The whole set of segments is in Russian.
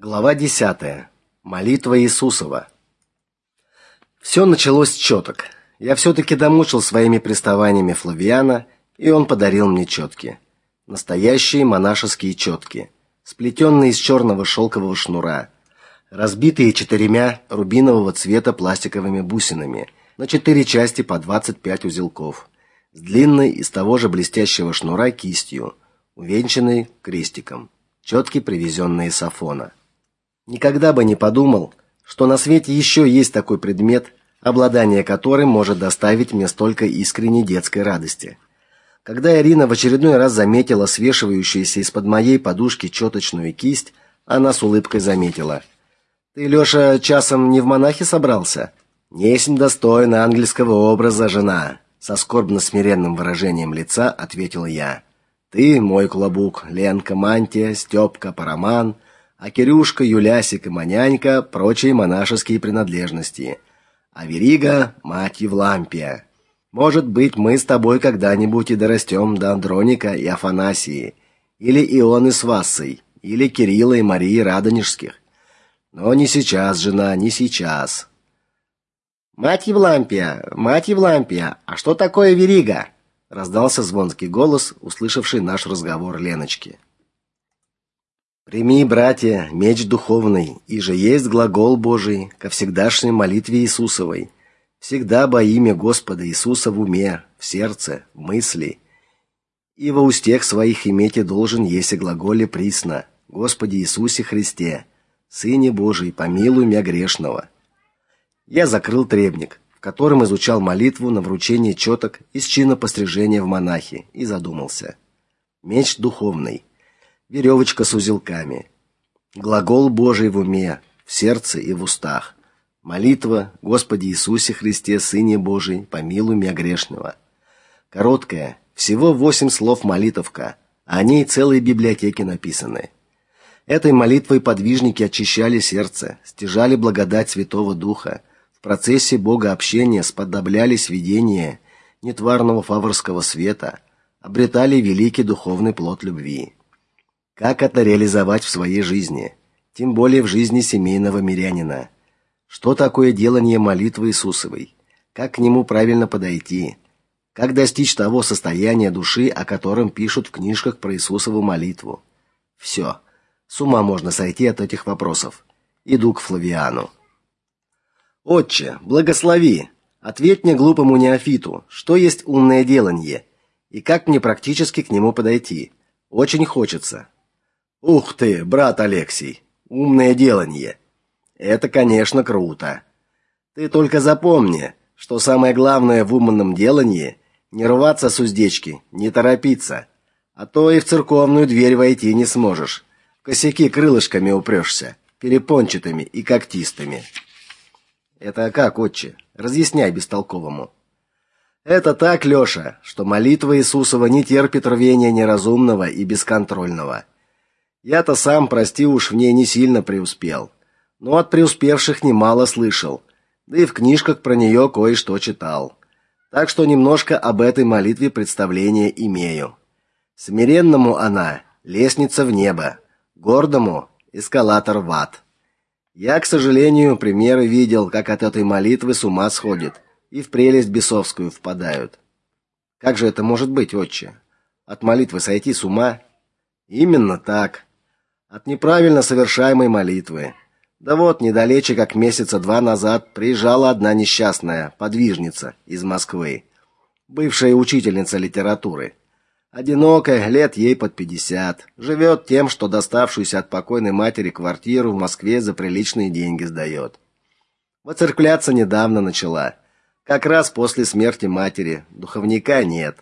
Глава 10. Молитва Иисусова. Все началось с четок. Я все таки домучил своими приставаниями Флавиана, и он подарил мне четки. Настоящие монашеские четки, сплетенные из черного шелкового шнура, разбитые четырьмя рубинового цвета пластиковыми бусинами, на четыре части по 25 узелков, с длинной из того же блестящего шнура кистью, увенчанной крестиком. Четки, привезенные с Афона. Никогда бы не подумал, что на свете еще есть такой предмет, обладание которым может доставить мне столько искренней детской радости. Когда Ирина в очередной раз заметила свешивающуюся из-под моей подушки чёточную кисть, она с улыбкой заметила: "Ты, Лёша, часом не в монахи собрался? Несем достойна ангельского образа жена", со скорбно смиренным выражением лица ответил я. "Ты мой клобук, Ленка мантия, Стёпка параман" а Кирюшка, Юлясик и Манянька прочие монашеские принадлежности, а Верига мать Евлампия. Может быть, мы с тобой когда-нибудь и дорастем до Андроника и Афанасии, или Ионы с Вассой, или Кирилла и Марии Радонежских. Но не сейчас, жена, не сейчас. Мать Евлампия, мать Евлампия, а что такое Верига? раздался звонкий голос, услышавший наш разговор Леночки. Прими, братья, меч духовный, и же есть глагол Божий ко всегдашней молитве Иисусовой. Всегда бо имя Господа Иисуса в уме, в сердце, в мысли. И во устех своих иметь должен есть и глаголе присно: Господи Иисусе Христе, Сыне Божий, помилуй меня грешного. Я закрыл требник, в котором изучал молитву на вручение четок из чина пострижения в монахи, и задумался. Меч духовный веревочка с узелками. Глагол Божий в уме, в сердце и в устах. Молитва: Господи Иисусе Христе, Сыне Божий, помилуй меня грешного. Короткая, всего восемь слов молитовка, а о ней целые библиотеки написаны. Этой молитвой подвижники очищали сердце, стяжали благодать Святого Духа. В процессе богообщения сподоблялись видения нетварного фаворского света, обретали великий духовный плод любви. Как это реализовать в своей жизни, тем более в жизни семейного мирянина? Что такое делание молитвы Иисусовой? Как к нему правильно подойти? Как достичь того состояния души, о котором пишут в книжках про Иисусову молитву? Все. С ума можно сойти от этих вопросов. Иду к Флавиану. Отче, благослови. Ответь мне глупому неофиту, что есть умное делание и как мне практически к нему подойти. Очень хочется. Ух ты, брат Алексей, умное делание. Это, конечно, круто. Ты только запомни, что самое главное в умном делании не рваться с уздечки, не торопиться, а то и в церковную дверь войти не сможешь. В косяки крылышками упрёшься, перепончатыми и когтистыми. Это как, отче? Разъясняй бестолковому. Это так, Лёша, что молитва Иисусова не терпит рвения неразумного и бесконтрольного. Я-то сам, прости уж, в ней не сильно преуспел. Но от преуспевших немало слышал. Да и в книжках про нее кое-что читал. Так что немножко об этой молитве представление имею. Смиренному она лестница в небо, гордому эскалатор в ад. Я, к сожалению, примеры видел, как от этой молитвы с ума сходят и в прелесть бесовскую впадают. Как же это может быть, отче? От молитвы сойти с ума? Именно так от неправильно совершаемой молитвы. Да вот, недалече как месяца два назад приезжала одна несчастная подвижница из Москвы, бывшая учительница литературы. Одинокая, лет ей под пятьдесят, живет тем, что доставшуюся от покойной матери квартиру в Москве за приличные деньги сдает. Воцеркляться недавно начала, как раз после смерти матери. Духовника нет.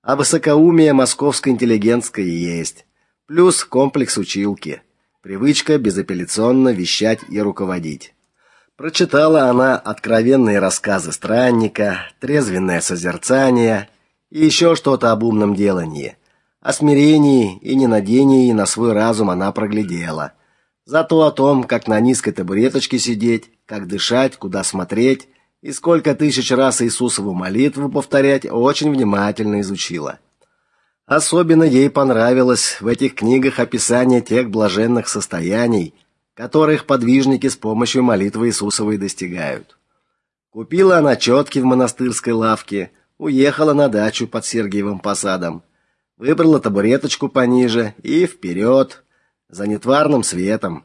А высокоумие московской интеллигентской есть. Плюс комплекс училки. Привычка безапелляционно вещать и руководить. Прочитала она откровенные рассказы странника, трезвенное созерцание и еще что-то об умном делании. О смирении и ненадении на свой разум она проглядела. Зато о том, как на низкой табуреточке сидеть, как дышать, куда смотреть и сколько тысяч раз Иисусову молитву повторять, очень внимательно изучила. Особенно ей понравилось в этих книгах описание тех блаженных состояний, которых подвижники с помощью молитвы Иисусовой достигают. Купила она четки в монастырской лавке, уехала на дачу под Сергиевым посадом, выбрала табуреточку пониже и вперед, за нетварным светом.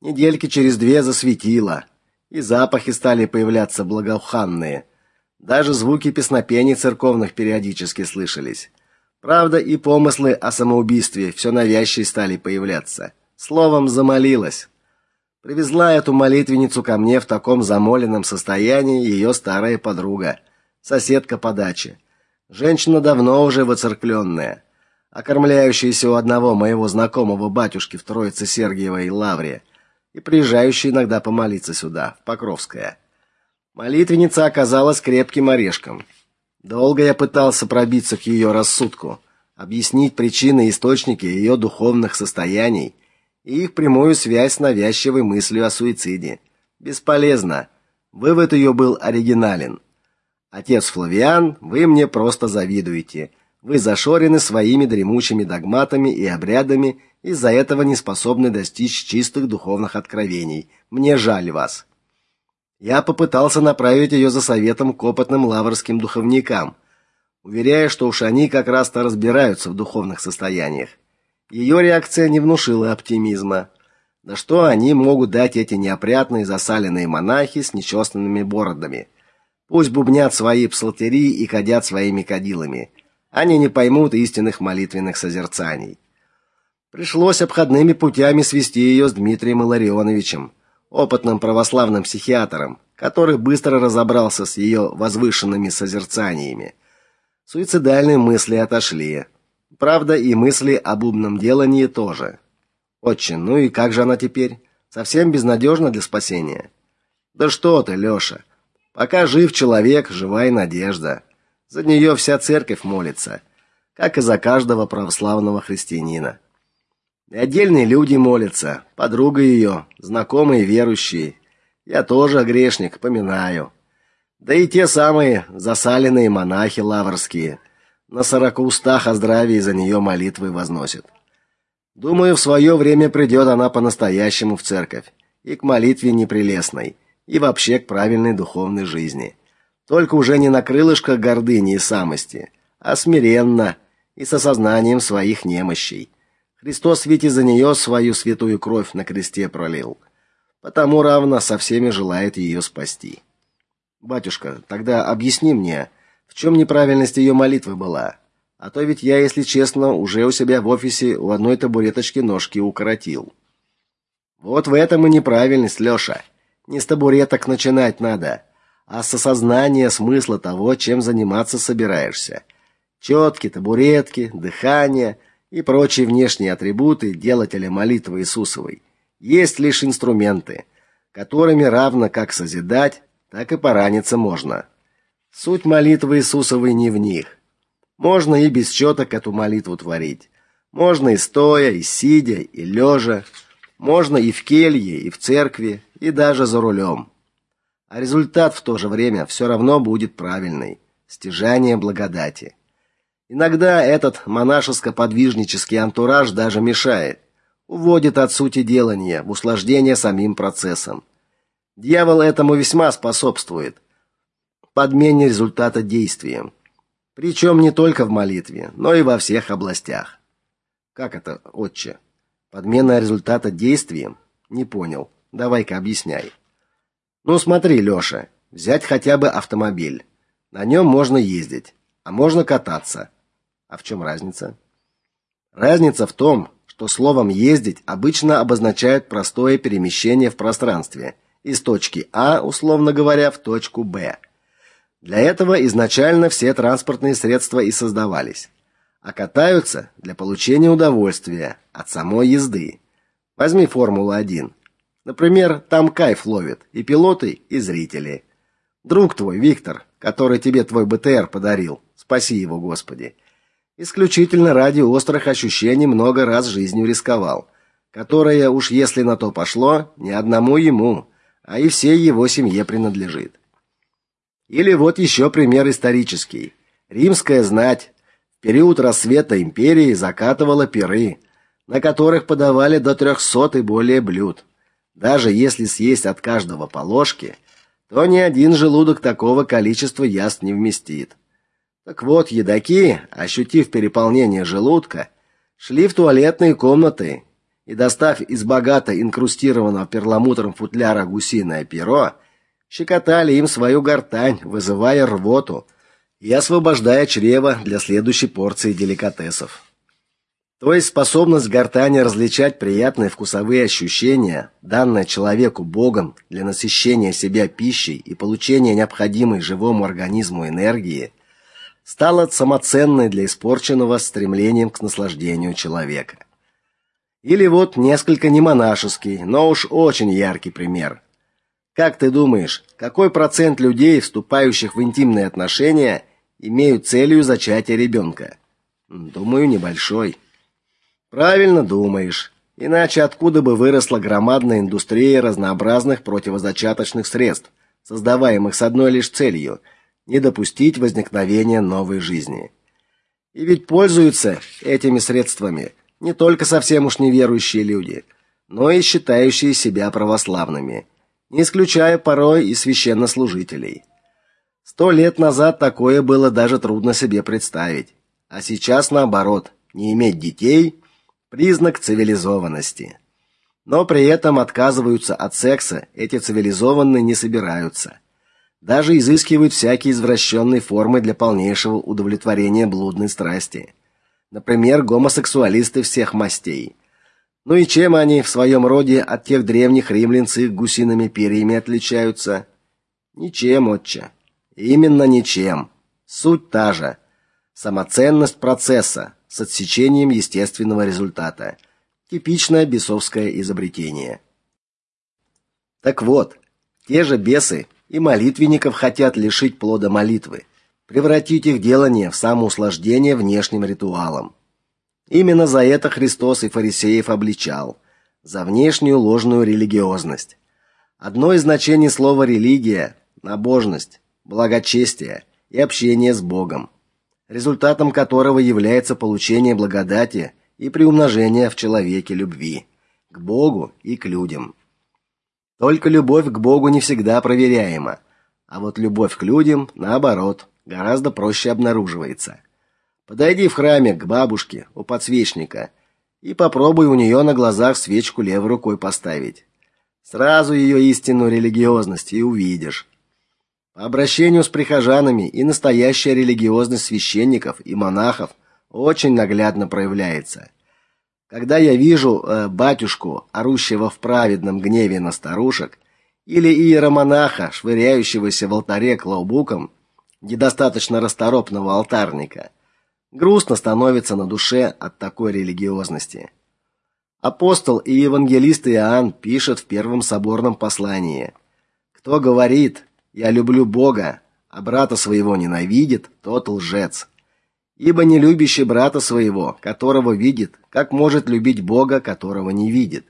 Недельки через две засветило, и запахи стали появляться благоуханные. Даже звуки песнопений церковных периодически слышались. Правда, и помыслы о самоубийстве все навязчивее стали появляться. Словом, замолилась. Привезла эту молитвенницу ко мне в таком замоленном состоянии ее старая подруга, соседка по даче. Женщина давно уже воцеркленная, окормляющаяся у одного моего знакомого батюшки в Троице Сергиевой лавре и приезжающая иногда помолиться сюда, в Покровское. Молитвенница оказалась крепким орешком. Долго я пытался пробиться к ее рассудку, объяснить причины и источники ее духовных состояний и их прямую связь с навязчивой мыслью о суициде. Бесполезно. Вывод ее был оригинален. Отец Флавиан, вы мне просто завидуете. Вы зашорены своими дремучими догматами и обрядами, из-за этого не способны достичь чистых духовных откровений. Мне жаль вас. Я попытался направить ее за советом к опытным лаврским духовникам, уверяя, что уж они как раз-то разбираются в духовных состояниях. Ее реакция не внушила оптимизма. Да что они могут дать эти неопрятные засаленные монахи с нечёсанными бородами? Пусть бубнят свои псалтерии и кадят своими кадилами. Они не поймут истинных молитвенных созерцаний. Пришлось обходными путями свести ее с Дмитрием Илларионовичем, опытным православным психиатром, который быстро разобрался с ее возвышенными созерцаниями. Суицидальные мысли отошли. Правда, и мысли об умном делании тоже. Очень, ну и как же она теперь? Совсем безнадежна для спасения? Да что ты, Лёша? Пока жив человек, жива и надежда. За нее вся церковь молится, как и за каждого православного христианина. И отдельные люди молятся, подруга ее, знакомые верующие. Я тоже грешник, поминаю. Да и те самые засаленные монахи лаврские на сорока устах о здравии за нее молитвы возносят. Думаю, в свое время придет она по-настоящему в церковь и к молитве непрелестной, и вообще к правильной духовной жизни. Только уже не на крылышках гордыни и самости, а смиренно и со сознанием своих немощей. Христос ведь и за нее свою святую кровь на кресте пролил. Потому равно со всеми желает ее спасти. Батюшка, тогда объясни мне, в чем неправильность ее молитвы была? А то ведь я, если честно, уже у себя в офисе у одной табуреточки ножки укоротил. Вот в этом и неправильность, Лёша. Не с табуреток начинать надо, а с осознания смысла того, чем заниматься собираешься. Четки, табуретки, дыхание — и прочие внешние атрибуты делателя молитвы Иисусовой есть лишь инструменты, которыми равно как созидать, так и пораниться можно. Суть молитвы Иисусовой не в них. Можно и без чёток эту молитву творить. Можно и стоя, и сидя, и лежа. Можно и в келье, и в церкви, и даже за рулем. А результат в то же время все равно будет правильный стяжание благодати. Иногда этот монашеско-подвижнический антураж даже мешает, уводит от сути делания, в услаждение самим процессом. Дьявол этому весьма способствует. Подмене результата действием. Причем не только в молитве, но и во всех областях. Как это, отче? Подмена результата действием? Не понял. Давай-ка объясняй. Ну смотри, Лёша, взять хотя бы автомобиль. На нем можно ездить, а можно кататься. А в чем разница? Разница в том, что словом ездить обычно обозначают простое перемещение в пространстве из точки А, условно говоря, в точку Б. Для этого изначально все транспортные средства и создавались, а катаются для получения удовольствия от самой езды. Возьми Формулу-1. Например, там кайф ловит и пилоты, и зрители. Друг твой, Виктор, который тебе твой БТР подарил, спаси его, Господи исключительно ради острых ощущений много раз жизнью рисковал, которая уж если на то пошло, не одному ему, а и всей его семье принадлежит. Или вот еще пример исторический. Римская знать в период рассвета империи закатывала пиры, на которых подавали до трехсот и более блюд. Даже если съесть от каждого по ложке, то ни один желудок такого количества яств не вместит. Так вот, едоки, ощутив переполнение желудка, шли в туалетные комнаты и, достав из богато инкрустированного перламутром футляра гусиное перо, щекотали им свою гортань, вызывая рвоту и освобождая чрево для следующей порции деликатесов. То есть способность гортани различать приятные вкусовые ощущения, данные человеку Богом для насыщения себя пищей и получения необходимой живому организму энергии, стала самоценной для испорченного стремлением к наслаждению человека. Или вот несколько немонашеский, но уж очень яркий пример. Как ты думаешь, какой процент людей, вступающих в интимные отношения, имеют целью зачатия ребенка? Думаю, небольшой. Правильно думаешь. Иначе откуда бы выросла громадная индустрия разнообразных противозачаточных средств, создаваемых с одной лишь целью не допустить возникновения новой жизни. И ведь пользуются этими средствами не только совсем уж неверующие люди, но и считающие себя православными, не исключая порой и священнослужителей. Сто лет назад такое было даже трудно себе представить, а сейчас наоборот, не иметь детей признак цивилизованности. Но при этом отказываются от секса эти цивилизованные не собираются. Даже изыскивают всякие извращенные формы для полнейшего удовлетворения блудной страсти. Например, гомосексуалисты всех мастей. Ну и чем они в своем роде от тех древних римлян с их гусиными перьями отличаются? Ничем, отче. Именно ничем. Суть та же. Самоценность процесса, с отсечением естественного результата. Типичное бесовское изобретение. Так вот, те же бесы и молитвенников хотят лишить плода молитвы, превратить их делание в самоуслаждение внешним ритуалом. Именно за это Христос и фарисеев обличал, за внешнюю ложную религиозность. Одно из значений слова религия набожность, благочестие и общение с Богом результатом которого является получение благодати и приумножение в человеке любви к Богу и к людям. Только любовь к Богу не всегда проверяема, а вот любовь к людям, наоборот, гораздо проще обнаруживается. Подойди в храме к бабушке у подсвечника и попробуй у нее на глазах свечку левой рукой поставить. Сразу ее истинную религиозность и увидишь. По обращению с прихожанами и настоящая религиозность священников и монахов очень наглядно проявляется. Когда я вижу э, батюшку, орущего в праведном гневе на старушек, или иеромонаха, швыряющегося в алтаре клаубуком, недостаточно расторопного алтарника, грустно становится на душе от такой религиозности. Апостол и евангелист Иоанн пишет в первом соборном послании: Кто говорит: я люблю Бога, а брата своего ненавидит, тот лжец. Ибо не любящий брата своего, которого видит, как может любить Бога, которого не видит?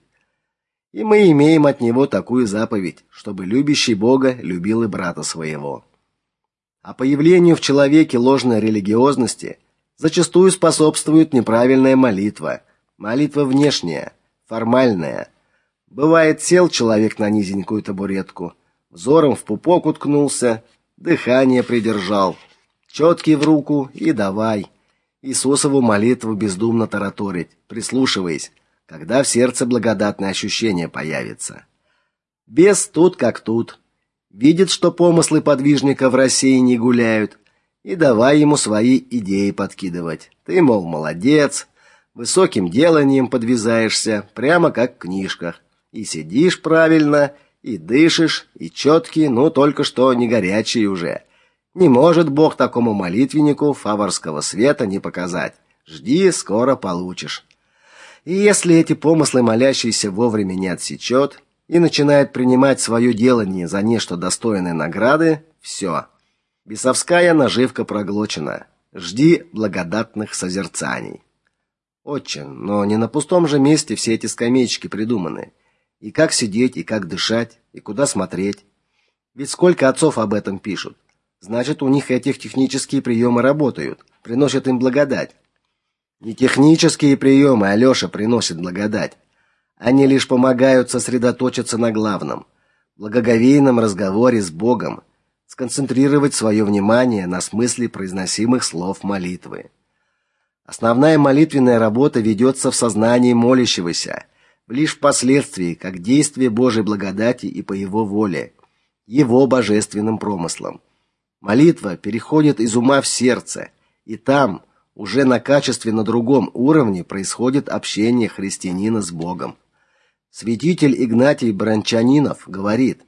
И мы имеем от него такую заповедь, чтобы любящий Бога любил и брата своего. А появлению в человеке ложной религиозности зачастую способствует неправильная молитва, молитва внешняя, формальная. Бывает, сел человек на низенькую табуретку, взором в пупок уткнулся, дыхание придержал, четкий в руку и давай Иисусову молитву бездумно тараторить, прислушиваясь, когда в сердце благодатное ощущение появится. Без тут как тут. Видит, что помыслы подвижника в России не гуляют, и давай ему свои идеи подкидывать. Ты, мол, молодец, высоким деланием подвязаешься, прямо как в книжках, и сидишь правильно, и дышишь, и четкий, ну только что не горячий уже. Не может Бог такому молитвеннику фаворского света не показать. Жди, скоро получишь. И если эти помыслы молящийся вовремя не отсечет и начинает принимать свое делание за нечто достойное награды, все. Бесовская наживка проглочена. Жди благодатных созерцаний. Очень, но не на пустом же месте все эти скамеечки придуманы. И как сидеть, и как дышать, и куда смотреть. Ведь сколько отцов об этом пишут. Значит, у них эти технические приемы работают, приносят им благодать. Не технические приемы Алёша приносит благодать, Они лишь помогают сосредоточиться на главном благоговейном разговоре с Богом, сконцентрировать свое внимание на смысле произносимых слов молитвы. Основная молитвенная работа ведется в сознании молящегося, лишь впоследствии, как действие Божьей благодати и по его воле, его божественным промыслом. Молитва переходит из ума в сердце, и там, уже на качественно другом уровне, происходит общение христианина с Богом. Святитель Игнатий Бранчанинов говорит,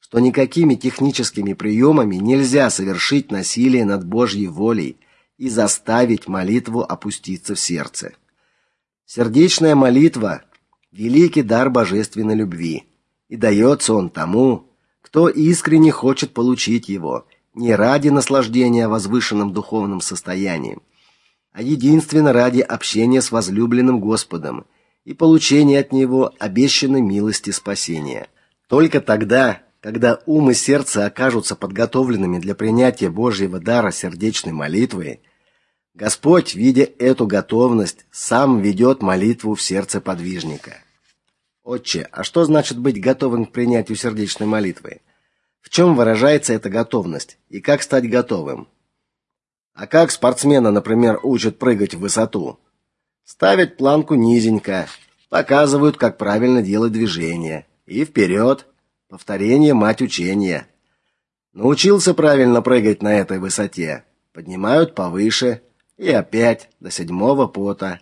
что никакими техническими приемами нельзя совершить насилие над Божьей волей и заставить молитву опуститься в сердце. Сердечная молитва великий дар божественной любви, и дается он тому, кто искренне хочет получить его, не ради наслаждения возвышенным духовным состоянием, а единственно ради общения с возлюбленным Господом и получения от него обещанной милости спасения. Только тогда, когда ум и сердце окажутся подготовленными для принятия Божьего дара сердечной молитвы, Господь, видя эту готовность, сам ведет молитву в сердце подвижника. Отче, а что значит быть готовым к принятию сердечной молитвы? В чем выражается эта готовность и как стать готовым? А как спортсмена, например, учат прыгать в высоту? Ставят планку низенько, показывают, как правильно делать движение. И вперед. Повторение мать учения. Научился правильно прыгать на этой высоте. Поднимают повыше и опять до седьмого пота.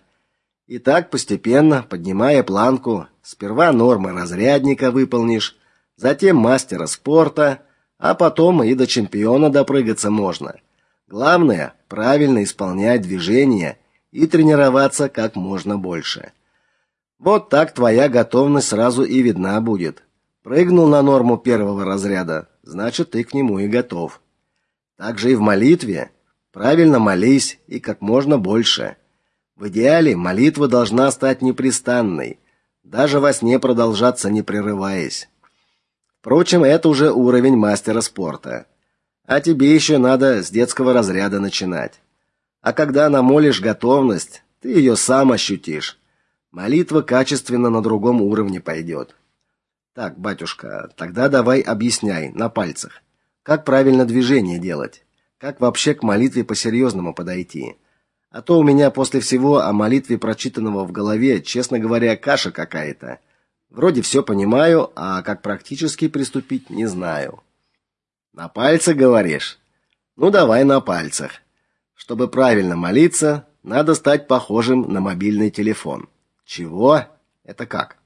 И так постепенно, поднимая планку, сперва нормы разрядника выполнишь, затем мастера спорта, а потом и до чемпиона допрыгаться можно. Главное правильно исполнять движения и тренироваться как можно больше. Вот так твоя готовность сразу и видна будет. Прыгнул на норму первого разряда, значит, ты к нему и готов. Так же и в молитве. Правильно молись и как можно больше. В идеале молитва должна стать непрестанной, даже во сне продолжаться не прерываясь. Впрочем, это уже уровень мастера спорта. А тебе еще надо с детского разряда начинать. А когда намолишь готовность, ты ее сам ощутишь. Молитва качественно на другом уровне пойдет. Так, батюшка, тогда давай объясняй на пальцах, как правильно движение делать, как вообще к молитве по-серьезному подойти. А то у меня после всего о молитве прочитанного в голове, честно говоря, каша какая-то. Вроде все понимаю, а как практически приступить не знаю. На пальцах говоришь? Ну давай на пальцах. Чтобы правильно молиться, надо стать похожим на мобильный телефон. Чего? Это как?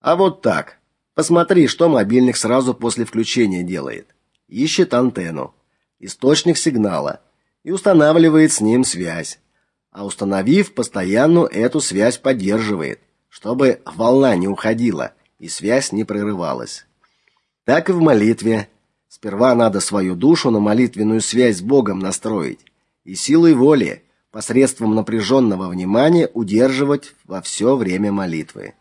А вот так. Посмотри, что мобильник сразу после включения делает. Ищет антенну, источник сигнала и устанавливает с ним связь. А установив, постоянно эту связь поддерживает, чтобы волна не уходила и связь не прерывалась. Так и в молитве. Сперва надо свою душу на молитвенную связь с Богом настроить и силой воли посредством напряженного внимания удерживать во все время молитвы.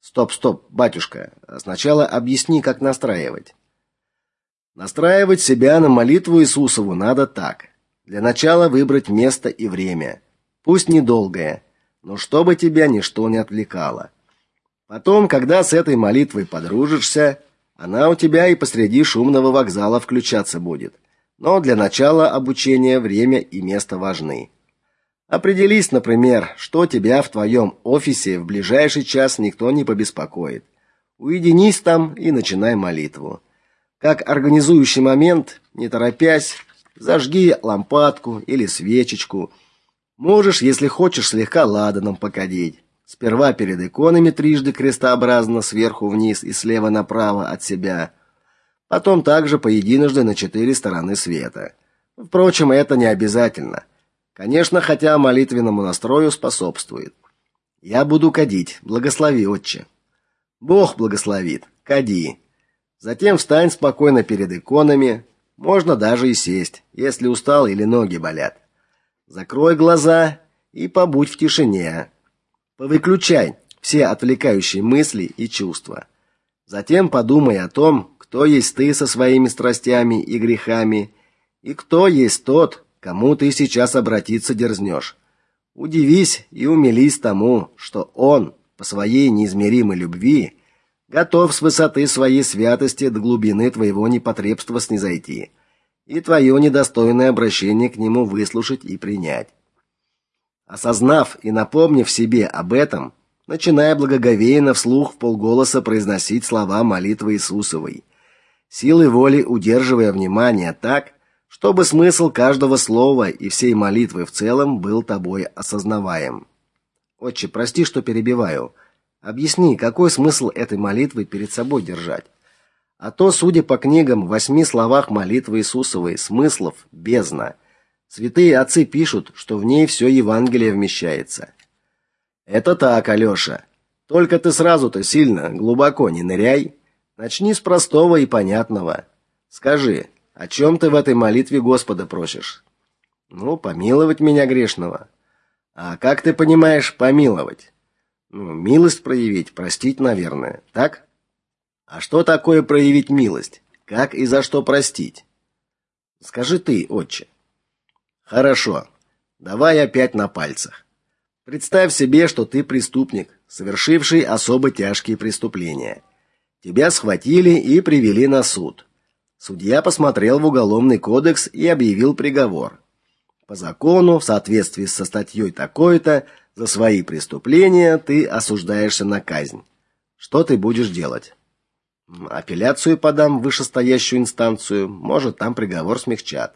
Стоп, стоп, батюшка. Сначала объясни, как настраивать. Настраивать себя на молитву Иисусову надо так: для начала выбрать место и время, пусть недолгое, но чтобы тебя ничто не отвлекало. Потом, когда с этой молитвой подружишься, она у тебя и посреди шумного вокзала включаться будет. Но для начала обучения время и место важны. Определись, например, что тебя в твоем офисе в ближайший час никто не побеспокоит. Уединись там и начинай молитву. Как организующий момент, не торопясь, зажги лампадку или свечечку. Можешь, если хочешь, слегка ладаном покадить. Сперва перед иконами трижды крестообразно сверху вниз и слева направо от себя – потом также по единожды на четыре стороны света. Впрочем, это не обязательно. Конечно, хотя молитвенному настрою способствует. Я буду кадить. Благослови, Отче. Бог благословит. Кади. Затем встань спокойно перед иконами, можно даже и сесть, если устал или ноги болят. Закрой глаза и побудь в тишине. Повыключай все отвлекающие мысли и чувства. Затем подумай о том, кто есть ты со своими страстями и грехами, и кто есть тот, кому ты сейчас обратиться дерзнешь. Удивись и умились тому, что он по своей неизмеримой любви готов с высоты своей святости до глубины твоего непотребства снизойти и твое недостойное обращение к нему выслушать и принять. Осознав и напомнив себе об этом, начиная благоговейно вслух в полголоса произносить слова молитвы Иисусовой, силой воли удерживая внимание так, чтобы смысл каждого слова и всей молитвы в целом был тобой осознаваем. Отче, прости, что перебиваю. Объясни, какой смысл этой молитвы перед собой держать? А то, судя по книгам, в восьми словах молитвы Иисусовой смыслов бездна. Святые отцы пишут, что в ней все Евангелие вмещается. Это так, Алёша. Только ты сразу-то сильно глубоко не ныряй. Начни с простого и понятного. Скажи, о чем ты в этой молитве Господа просишь? Ну, помиловать меня грешного. А как ты понимаешь помиловать? Ну, милость проявить, простить, наверное. Так? А что такое проявить милость? Как и за что простить? Скажи ты, отче. Хорошо. Давай опять на пальцах. Представь себе, что ты преступник, совершивший особо тяжкие преступления. Тебя схватили и привели на суд. Судья посмотрел в уголовный кодекс и объявил приговор. По закону, в соответствии со статьей такой-то, за свои преступления ты осуждаешься на казнь. Что ты будешь делать? Апелляцию подам в вышестоящую инстанцию, может, там приговор смягчат.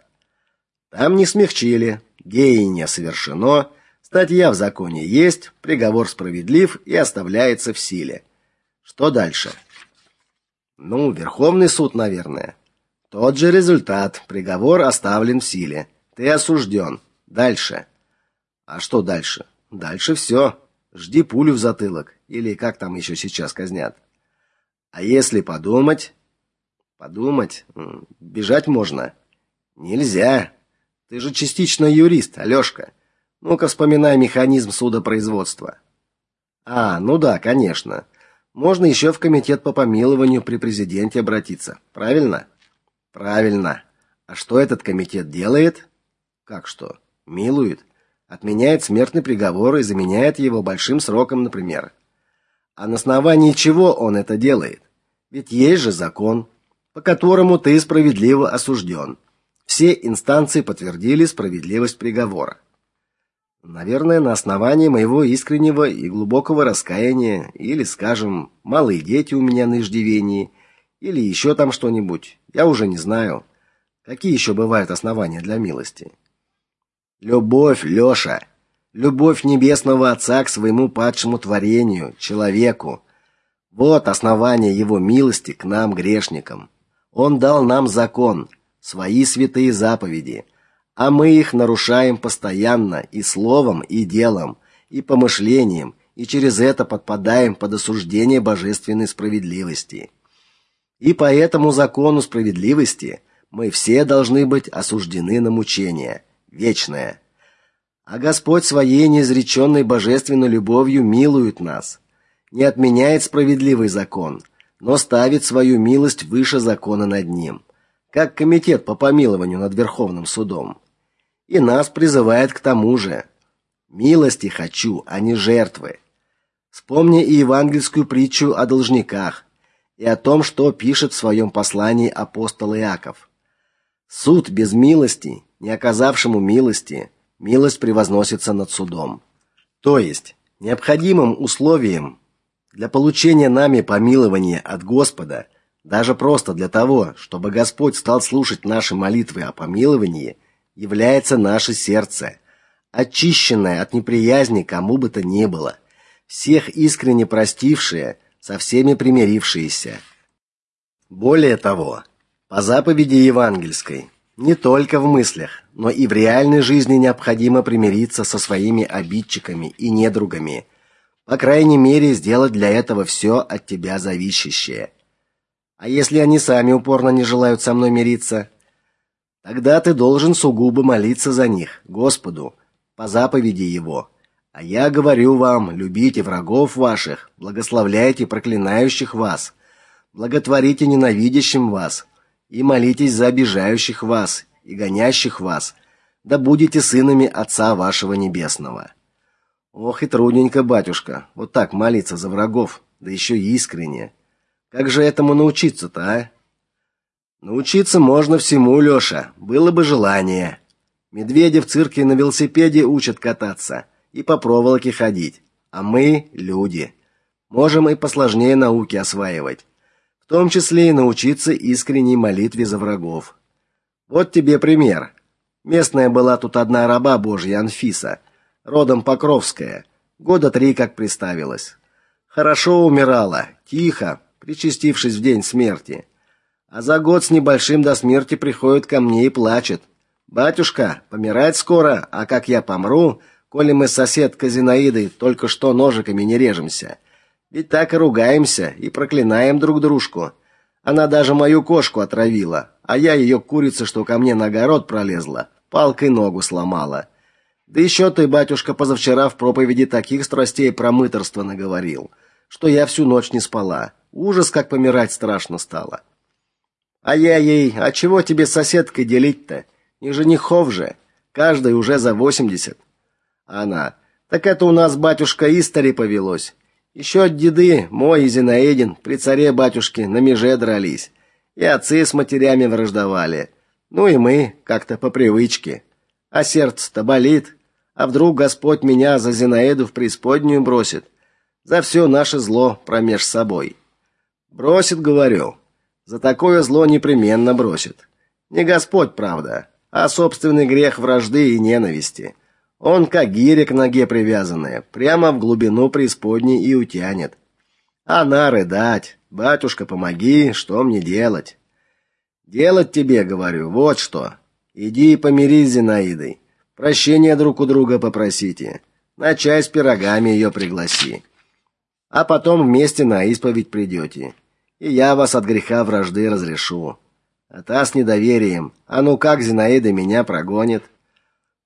Там не смягчили, деяние совершено, статья в законе есть, приговор справедлив и оставляется в силе. Что дальше? Ну, Верховный суд, наверное. Тот же результат. Приговор оставлен в силе. Ты осужден. Дальше. А что дальше? Дальше все. Жди пулю в затылок или как там еще сейчас казнят. А если подумать, подумать, бежать можно. Нельзя. Ты же частично юрист, Алёшка. Ну-ка вспоминай механизм судопроизводства. А, ну да, конечно. Можно еще в комитет по помилованию при президенте обратиться. Правильно? Правильно. А что этот комитет делает? Как что? Милует, отменяет смертный приговор и заменяет его большим сроком, например. А на основании чего он это делает? Ведь есть же закон, по которому ты справедливо осужден. Все инстанции подтвердили справедливость приговора. Наверное, на основании моего искреннего и глубокого раскаяния или, скажем, малые дети у меня на иждивении – или еще там что-нибудь. Я уже не знаю. Какие еще бывают основания для милости? Любовь, Лёша. Любовь небесного Отца к своему падшему творению, человеку. Вот основание его милости к нам, грешникам. Он дал нам закон, свои святые заповеди, а мы их нарушаем постоянно и словом, и делом, и помышлением, и через это подпадаем под осуждение божественной справедливости. И по этому закону справедливости мы все должны быть осуждены на мучение вечное. А Господь своей неизреченной божественной любовью милует нас, не отменяет справедливый закон, но ставит свою милость выше закона над ним, как комитет по помилованию над Верховным судом. И нас призывает к тому же: милости хочу, а не жертвы. Вспомни и евангельскую притчу о должниках, и о том, что пишет в своем послании апостол Иаков. Суд без милости, не оказавшему милости, милость превозносится над судом. То есть, необходимым условием для получения нами помилования от Господа, даже просто для того, чтобы Господь стал слушать наши молитвы о помиловании, является наше сердце, очищенное от неприязни кому бы то ни было, всех искренне простившее со всеми примирившиеся. Более того, по заповеди евангельской, не только в мыслях, но и в реальной жизни необходимо примириться со своими обидчиками и недругами. По крайней мере, сделать для этого все от тебя зависящее. А если они сами упорно не желают со мной мириться, тогда ты должен сугубо молиться за них Господу по заповеди его а я говорю вам: любите врагов ваших, благословляйте проклинающих вас, благотворите ненавидящим вас и молитесь за обижающих вас и гонящих вас, да будете сынами Отца вашего небесного. Ох и трудненько, батюшка, вот так молиться за врагов, да еще искренне. Как же этому научиться-то, а? Научиться можно всему, Лёша, было бы желание. Медведи в цирке на велосипеде учат кататься и по проволоке ходить, а мы люди. Можем и посложнее науки осваивать, в том числе и научиться искренней молитве за врагов. Вот тебе пример. Местная была тут одна раба Божья Анфиса, родом Покровская, года три как приставилась. Хорошо умирала, тихо, причастившись в день смерти. А за год с небольшим до смерти приходит ко мне и плачет. Батюшка, помирать скоро, а как я помру, коли мы с соседкой Зинаидой только что ножиками не режемся. Ведь так и ругаемся и проклинаем друг дружку. Она даже мою кошку отравила, а я ее курица, что ко мне на огород пролезла, палкой ногу сломала. Да еще ты, батюшка, позавчера в проповеди таких страстей про мытарство наговорил, что я всю ночь не спала. Ужас, как помирать страшно стало. А я ей: "А чего тебе с соседкой делить-то? Не женихов же, каждый уже за восемьдесят". Она: "Так это у нас батюшка истори повелось. Еще от деды мой и Зинаидин при царе батюшке на меже дрались, и отцы с матерями враждовали. Ну и мы как-то по привычке. А сердце-то болит. А вдруг Господь меня за Зинаиду в преисподнюю бросит? За все наше зло промеж собой. Бросит, говорю. За такое зло непременно бросит. Не Господь, правда, а собственный грех вражды и ненависти. Он как гиря к ноге привязанная, прямо в глубину преисподней и утянет. Она рыдать: "Батюшка, помоги, что мне делать?" "Делать тебе, говорю, вот что. Иди и помирись с Зинаидой. Прощения друг у друга попросите. На чай с пирогами ее пригласи. А потом вместе на исповедь придете и я вас от греха вражды разрешу. А та с недоверием: "А ну как Зинаида меня прогонит?"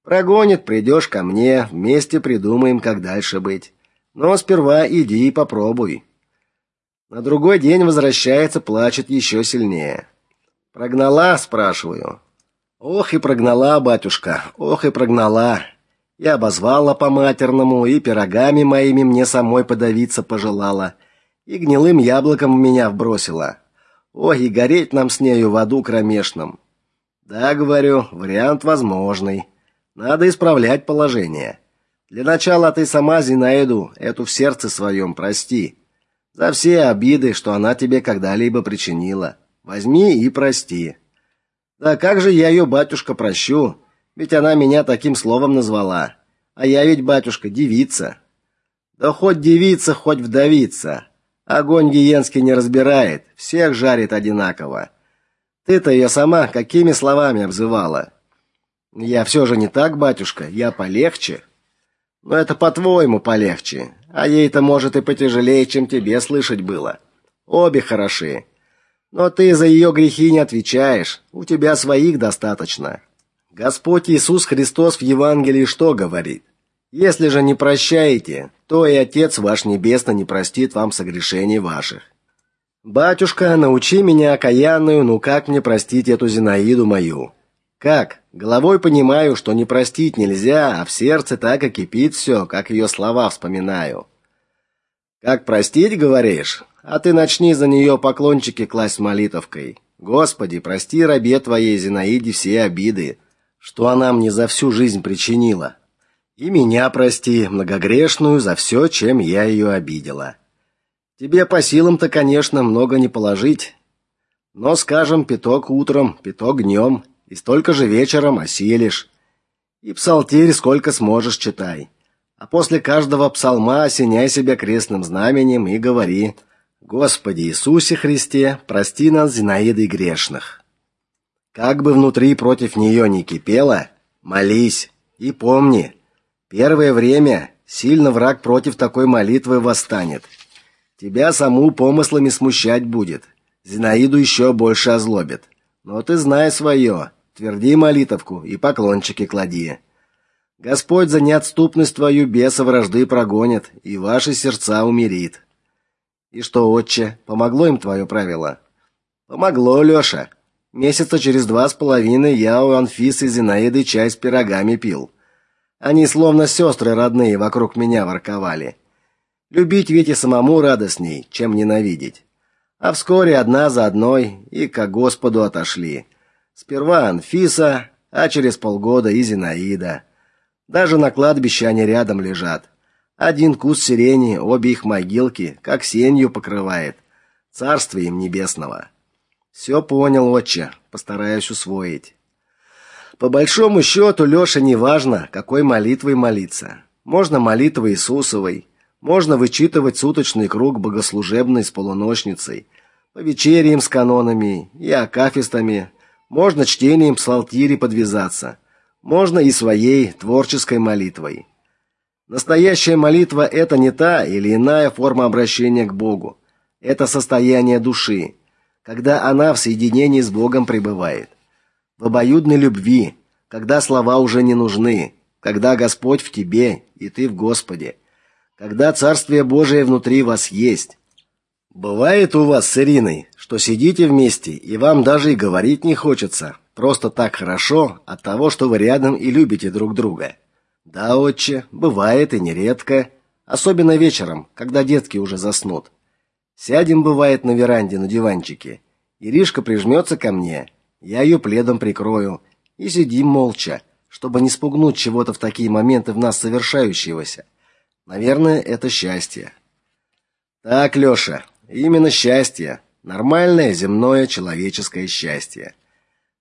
Прогонит, придешь ко мне, вместе придумаем, как дальше быть. Но сперва иди и попробуй. На другой день возвращается, плачет еще сильнее. Прогнала, спрашиваю. Ох и прогнала, батюшка. Ох и прогнала. Я обозвала по-матерному и пирогами моими мне самой подавиться пожелала и гнилым яблоком меня вбросила. Ой, и гореть нам с нею в аду кромешном. Да, говорю, вариант возможный. Надо исправлять положение. Для начала ты сама Зинаиду эту в сердце своем прости. За все обиды, что она тебе когда-либо причинила. Возьми и прости. Да как же я ее, батюшка, прощу? Ведь она меня таким словом назвала. А я ведь, батюшка, девица. Да хоть девица, хоть вдовица. Огонь гиенский не разбирает, всех жарит одинаково. Ты-то ее сама какими словами обзывала? Я все же не так, батюшка, я полегче. Но это по-твоему полегче, а ей-то может и потяжелее, чем тебе слышать было. Обе хороши. Но ты за ее грехи не отвечаешь, у тебя своих достаточно. Господь Иисус Христос в Евангелии что говорит? Если же не прощаете, то и Отец ваш небесный не простит вам согрешений ваших. Батюшка, научи меня окаянную, ну как мне простить эту Зинаиду мою? Как? Головой понимаю, что не простить нельзя, а в сердце так и кипит все, как ее слова вспоминаю. Как простить, говоришь? А ты начни за нее поклончики класть молитовкой. Господи, прости рабе твоей Зинаиде все обиды, что она мне за всю жизнь причинила. И меня прости, многогрешную, за все, чем я ее обидела. Тебе по силам-то, конечно, много не положить, но, скажем, пяток утром, пяток днем, и столько же вечером осилишь. И псалтирь сколько сможешь читай. А после каждого псалма осеняй себя крестным знаменем и говори: Господи Иисусе Христе, прости нас, Зинаиды грешных. Как бы внутри против нее ни кипело, молись и помни, Первое время сильно враг против такой молитвы восстанет. Тебя саму помыслами смущать будет. Зинаиду еще больше озлобит. Но ты знай свое, тверди молитовку и поклончики клади. Господь за неотступность твою беса вражды прогонит и ваши сердца умирит. И что, отче, помогло им твое правило? Помогло, Лёша. Месяца через два с половиной я у Анфисы Зинаиды чай с пирогами пил. Они словно сестры родные вокруг меня ворковали. Любить ведь и самому радостней, чем ненавидеть. А вскоре одна за одной и к Господу отошли. Сперва Анфиса, а через полгода и Зинаида. Даже на кладбище они рядом лежат. Один куст сирени, обе их могилки, как сенью покрывает. Царство им небесного. Все понял, отче, постараюсь усвоить. По большому счету, Лёша, неважно, какой молитвой молиться. Можно молитвой Иисусовой, можно вычитывать суточный круг богослужебный с полуночницей, по вечериям с канонами и акафистами, можно чтением псалтири подвязаться, можно и своей творческой молитвой. Настоящая молитва это не та или иная форма обращения к Богу. Это состояние души, когда она в соединении с Богом пребывает. В обоюдной любви, когда слова уже не нужны, когда Господь в тебе и ты в Господе когда Царствие Божие внутри вас есть. Бывает у вас с Ириной, что сидите вместе, и вам даже и говорить не хочется. Просто так хорошо от того, что вы рядом и любите друг друга. Да, отче, бывает и нередко, особенно вечером, когда детки уже заснут. Сядем бывает на веранде на диванчике. Иришка прижмется ко мне, я ее пледом прикрою, и сидим молча, чтобы не спугнуть чего-то в такие моменты в нас совершающегося. Наверное, это счастье. Так, Лёша, именно счастье, нормальное земное человеческое счастье.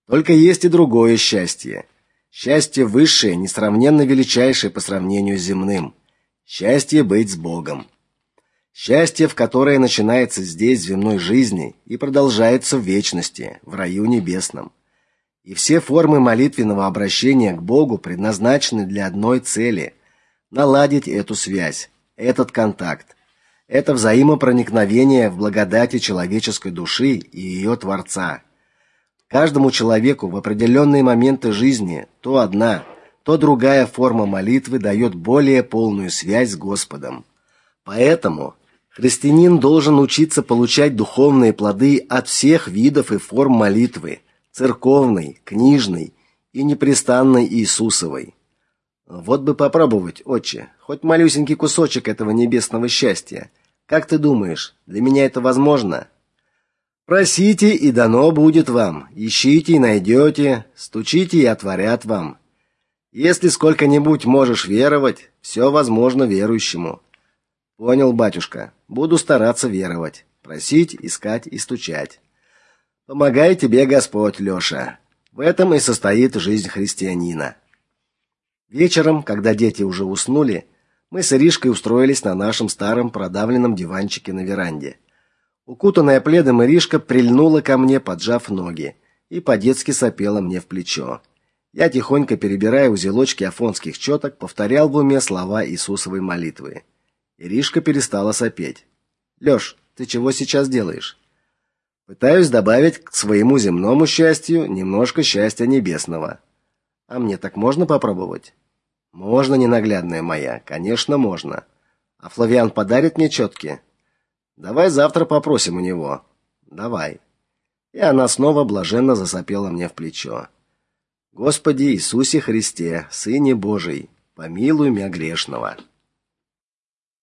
Только есть и другое счастье. Счастье высшее, несравненно величайшее по сравнению с земным. Счастье быть с Богом. Счастье, в которое начинается здесь в земной жизни и продолжается в вечности, в раю небесном. И все формы молитвенного обращения к Богу предназначены для одной цели наладить эту связь, этот контакт. Это взаимопроникновение в благодати человеческой души и ее творца. Каждому человеку в определенные моменты жизни то одна, то другая форма молитвы дает более полную связь с Господом. Поэтому христианин должен учиться получать духовные плоды от всех видов и форм молитвы: церковной, книжной и непрестанной Иисусовой. Вот бы попробовать, отче, хоть малюсенький кусочек этого небесного счастья. Как ты думаешь, для меня это возможно? Просите, и дано будет вам. Ищите и найдете, стучите и отворят вам. Если сколько-нибудь можешь веровать, все возможно верующему. Понял, батюшка. Буду стараться веровать, просить, искать и стучать. Помогай тебе Господь, Лёша. В этом и состоит жизнь христианина. Вечером, когда дети уже уснули, мы с Иришкой устроились на нашем старом продавленном диванчике на веранде. Укутанная пледом Иришка прильнула ко мне, поджав ноги, и по-детски сопела мне в плечо. Я тихонько перебирая узелочки афонских четок, повторял в уме слова Иисусовой молитвы. Иришка перестала сопеть. Лёш, ты чего сейчас делаешь? Пытаюсь добавить к своему земному счастью немножко счастья небесного. А мне так можно попробовать? Можно, ненаглядная моя, конечно, можно. А Флавиан подарит мне четки? Давай завтра попросим у него. Давай. И она снова блаженно засопела мне в плечо. Господи Иисусе Христе, Сыне Божий, помилуй меня грешного.